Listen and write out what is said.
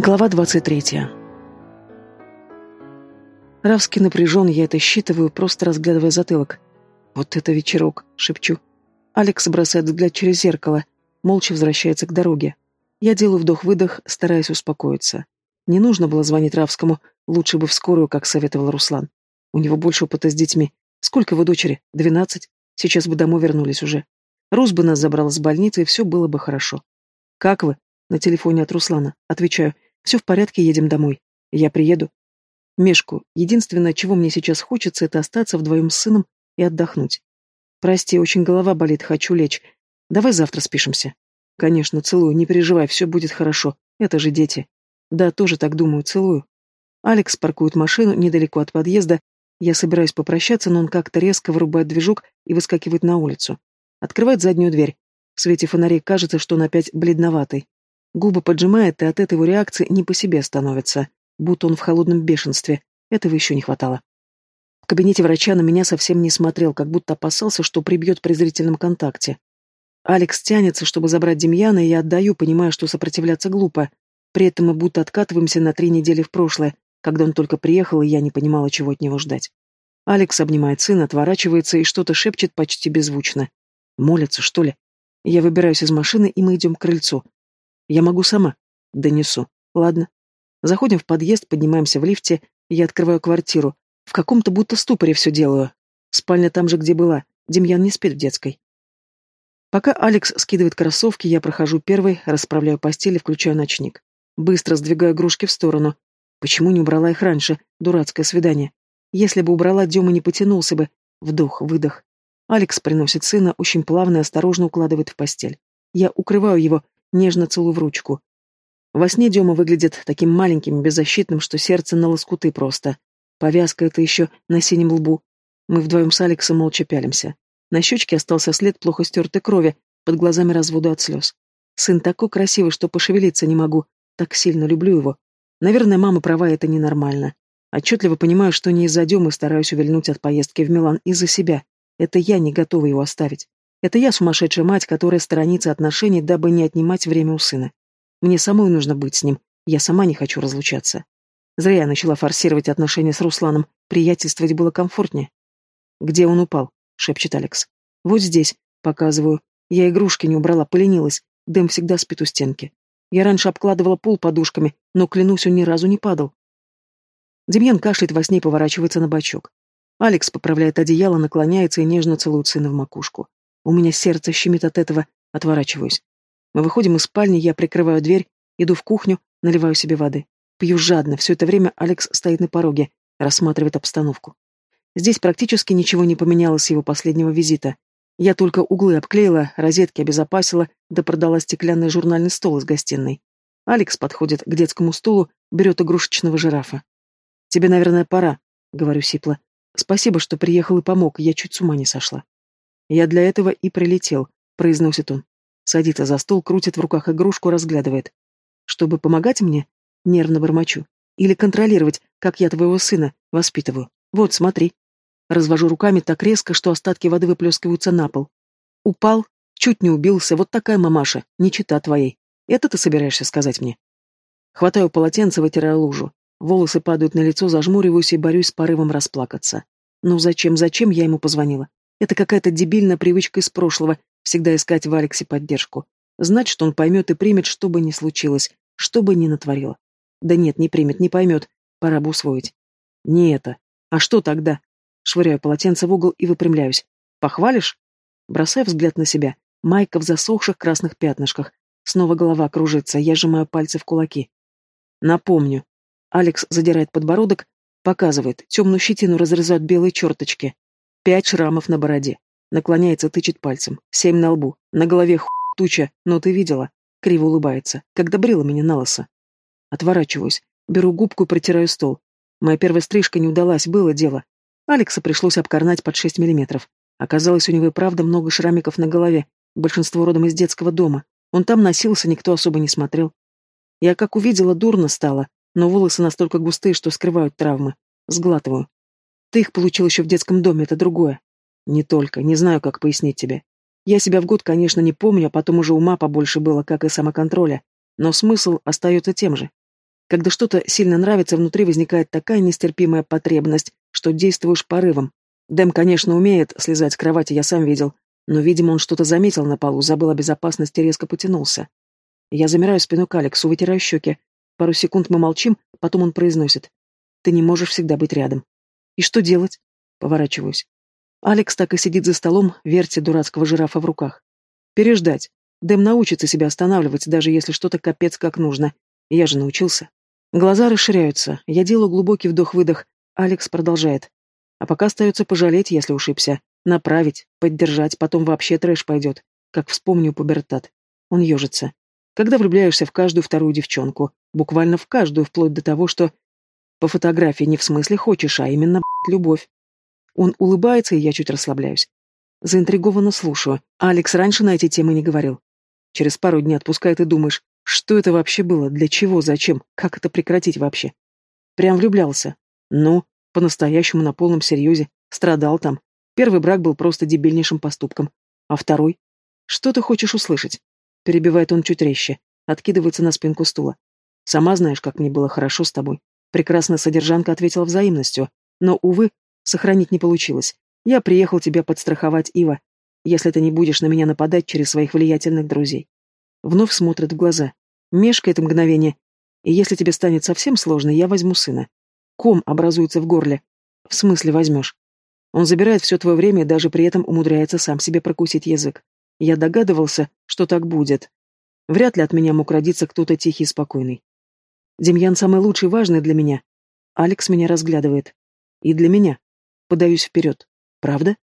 Глава 23. Равский напряжен, я это считываю, просто разглядывая затылок. «Вот это вечерок!» — шепчу. Алекс бросает взгляд через зеркало, молча возвращается к дороге. Я делаю вдох-выдох, стараясь успокоиться. Не нужно было звонить Равскому, лучше бы в скорую, как советовал Руслан. У него больше опыта с детьми. Сколько его дочери? Двенадцать? Сейчас бы домой вернулись уже. Рус бы нас забрал с больницы, и все было бы хорошо. «Как вы?» — на телефоне от Руслана. Отвечаю. Все в порядке, едем домой. Я приеду. Мешку, единственное, чего мне сейчас хочется, это остаться вдвоем с сыном и отдохнуть. Прости, очень голова болит, хочу лечь. Давай завтра спишемся. Конечно, целую, не переживай, все будет хорошо. Это же дети. Да, тоже так думаю, целую. Алекс паркует машину недалеко от подъезда. Я собираюсь попрощаться, но он как-то резко вырубает движок и выскакивает на улицу. Открывает заднюю дверь. В свете фонарей кажется, что он опять бледноватый. Губы поджимает, и от этой его реакции не по себе становится, будто он в холодном бешенстве. Этого еще не хватало. В кабинете врача на меня совсем не смотрел, как будто опасался, что прибьет при зрительном контакте. Алекс тянется, чтобы забрать Демьяна, и я отдаю, понимая, что сопротивляться глупо. При этом мы будто откатываемся на три недели в прошлое, когда он только приехал, и я не понимала, чего от него ждать. Алекс обнимает сына, отворачивается и что-то шепчет почти беззвучно. Молится, что ли? Я выбираюсь из машины, и мы идем к крыльцу. Я могу сама. Донесу. Ладно. Заходим в подъезд, поднимаемся в лифте, я открываю квартиру. В каком-то будто ступоре все делаю. Спальня там же, где была. Демьян не спит в детской. Пока Алекс скидывает кроссовки, я прохожу первой, расправляю постель и включаю ночник. Быстро сдвигаю игрушки в сторону. Почему не убрала их раньше? Дурацкое свидание. Если бы убрала, Дема не потянулся бы. Вдох, выдох. Алекс приносит сына, очень плавно и осторожно укладывает в постель. Я укрываю его, нежно целую в ручку. Во сне Дема выглядит таким маленьким и беззащитным, что сердце на лоскуты просто. Повязка это еще на синем лбу. Мы вдвоем с Алексом молча пялимся. На щечке остался след плохо стертой крови, под глазами разводу от слез. Сын такой красивый, что пошевелиться не могу. Так сильно люблю его. Наверное, мама права, это ненормально. Отчетливо понимаю, что не из-за Демы стараюсь увильнуть от поездки в Милан, из-за себя. Это я не готова его оставить. Это я сумасшедшая мать, которая сторонится отношений, дабы не отнимать время у сына. Мне самой нужно быть с ним, я сама не хочу разлучаться. Зря я начала форсировать отношения с Русланом, приятельствовать было комфортнее. «Где он упал?» — шепчет Алекс. «Вот здесь», — показываю. Я игрушки не убрала, поленилась. Дэм всегда спит у стенки. Я раньше обкладывала пол подушками, но, клянусь, он ни разу не падал. Демьян кашляет во сне и поворачивается на бочок. Алекс поправляет одеяло, наклоняется и нежно целует сына в макушку. У меня сердце щемит от этого, отворачиваюсь. Мы выходим из спальни, я прикрываю дверь, иду в кухню, наливаю себе воды. Пью жадно, все это время Алекс стоит на пороге, рассматривает обстановку. Здесь практически ничего не поменялось с его последнего визита. Я только углы обклеила, розетки обезопасила, да продала стеклянный журнальный стол из гостиной. Алекс подходит к детскому стулу, берет игрушечного жирафа. «Тебе, наверное, пора», — говорю сипло. «Спасибо, что приехал и помог, я чуть с ума не сошла». «Я для этого и прилетел», — произносит он. Садится за стол, крутит в руках игрушку, разглядывает. «Чтобы помогать мне?» — нервно бормочу. «Или контролировать, как я твоего сына воспитываю? Вот, смотри». Развожу руками так резко, что остатки воды выплескиваются на пол. Упал, чуть не убился, вот такая мамаша, не чита твоей. Это ты собираешься сказать мне? Хватаю полотенце, вытираю лужу. Волосы падают на лицо, зажмуриваюсь и борюсь с порывом расплакаться. Ну зачем, зачем я ему позвонила? Это какая-то дебильная привычка из прошлого, всегда искать в Алексе поддержку. Знать, что он поймет и примет, что бы ни случилось, что бы ни натворило. Да нет, не примет, не поймет. Пора бы усвоить. Не это. А что тогда? Швыряю полотенце в угол и выпрямляюсь. Похвалишь? Бросаю взгляд на себя. Майка в засохших красных пятнышках. Снова голова кружится, я сжимаю пальцы в кулаки. Напомню. Алекс задирает подбородок, показывает, темную щетину разрезают белые черточки. Пять шрамов на бороде. Наклоняется, тычет пальцем. Семь на лбу. На голове ху туча, но ты видела. Криво улыбается. Когда брила меня на лысо. Отворачиваюсь. Беру губку и протираю стол. Моя первая стрижка не удалась, было дело. Алекса пришлось обкорнать под шесть миллиметров. Оказалось, у него и правда много шрамиков на голове, большинство родом из детского дома. Он там носился, никто особо не смотрел. Я как увидела, дурно стало, но волосы настолько густые, что скрывают травмы. Сглатываю. Ты их получил еще в детском доме, это другое. Не только, не знаю, как пояснить тебе. Я себя в год, конечно, не помню, а потом уже ума побольше было, как и самоконтроля. Но смысл остается тем же. Когда что-то сильно нравится, внутри возникает такая нестерпимая потребность, что действуешь порывом. Дэм, конечно, умеет слезать с кровати, я сам видел, но, видимо, он что-то заметил на полу, забыл о безопасности и резко потянулся. Я замираю спину к Алексу, вытираю щеки. Пару секунд мы молчим, потом он произносит. «Ты не можешь всегда быть рядом». «И что делать?» Поворачиваюсь. Алекс так и сидит за столом, вертя дурацкого жирафа в руках. Переждать. Дэм научится себя останавливать, даже если что-то капец как нужно. Я же научился. Глаза расширяются. Я делаю глубокий вдох-выдох. Алекс продолжает. А пока остается пожалеть, если ушибся. Направить, поддержать, потом вообще трэш пойдет. Как вспомню пубертат. Он ежится. Когда влюбляешься в каждую вторую девчонку, буквально в каждую, вплоть до того, что... По фотографии не в смысле хочешь, а именно, блядь, любовь. Он улыбается, и я чуть расслабляюсь. Заинтригованно слушаю. Алекс раньше на эти темы не говорил. Через пару дней отпускает и думаешь, что это вообще было, для чего, зачем, как это прекратить вообще. Прям влюблялся. Ну, по-настоящему на полном серьезе. Страдал там. Первый брак был просто дебильнейшим поступком. А второй? Что ты хочешь услышать? Перебивает он чуть резче. Откидывается на спинку стула. Сама знаешь, как мне было хорошо с тобой. Прекрасная содержанка ответила взаимностью. Но, увы, сохранить не получилось. Я приехал тебя подстраховать, Ива, если ты не будешь на меня нападать через своих влиятельных друзей. Вновь смотрит в глаза. Мешкает мгновение. И если тебе станет совсем сложно, я возьму сына. Ком образуется в горле. В смысле возьмешь? Он забирает все твое время и даже при этом умудряется сам себе прокусить язык. Я догадывался, что так будет. Вряд ли от меня мог родиться кто-то тихий и спокойный. Демьян самый лучший важный для меня. Алекс меня разглядывает. И для меня. Подаюсь вперед. Правда?